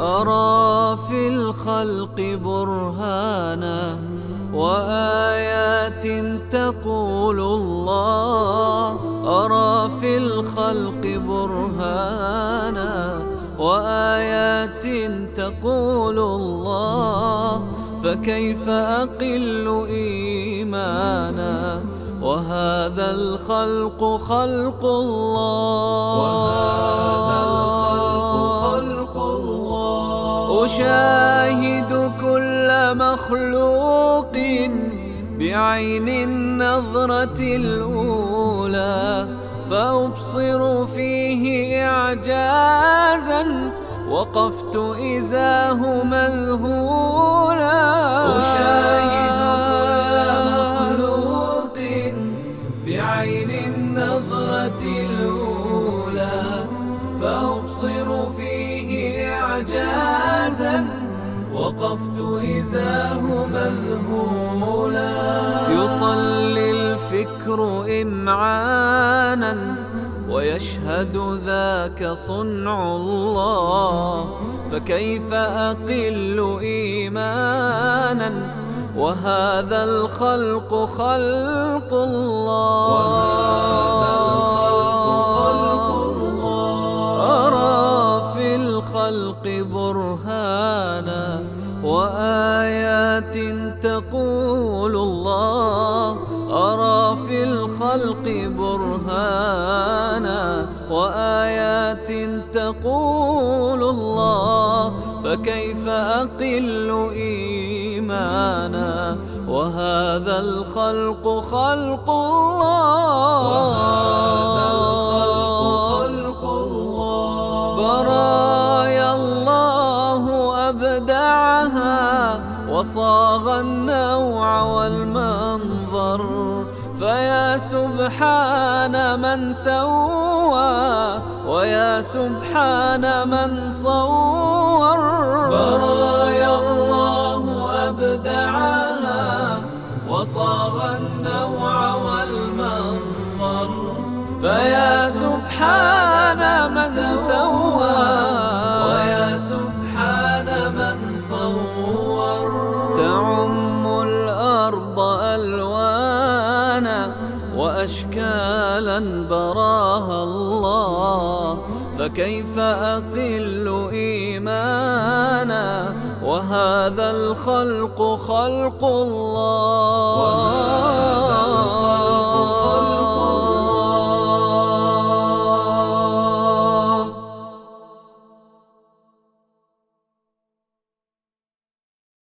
أرى في الخلق برهانا وآيات تقول الله أرى في الخلق برهانا وآيات تقول الله فكيف أقل إيمانا وهذا الخلق خلق الله أشاهد كل مخلوق بعين النظرة الأولى فأبصر فيه إعجازا وقفت إزاه مذهولا أشاهد كل مخلوق بعين النظرة الأولى فأبصر فيه إعجازا وقفت إزاه مذهولا يصلي الفكر إمعانا ويشهد ذاك صنع الله. فكيف أقل إيمانا؟ وهذا الخلق خلق الله. الخلق برهانا وآيات تقول الله أرى في الخلق برهانا وآيات تقول الله فكيف أقل إيمانا وهذا الخلق خلق الله وابدعها وصاغ النوع والمنظر فيا سبحان من سوى ويا سبحان من صور. برايا الله أبدعها وصاغ النوع والمنظر فيا سبحان من سوى تعم الأرض ألوانا وأشكالا براها الله فكيف أقل إيمانا؟ وهذا الخلق خلق الله.